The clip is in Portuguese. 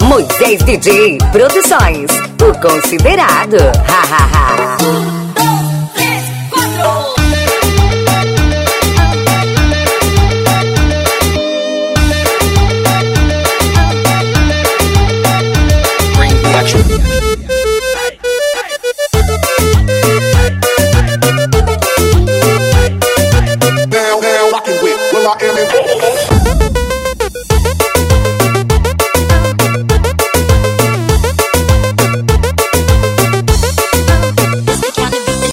Moisés DJ Produções. O considerado. Ha ha ha. Gracias.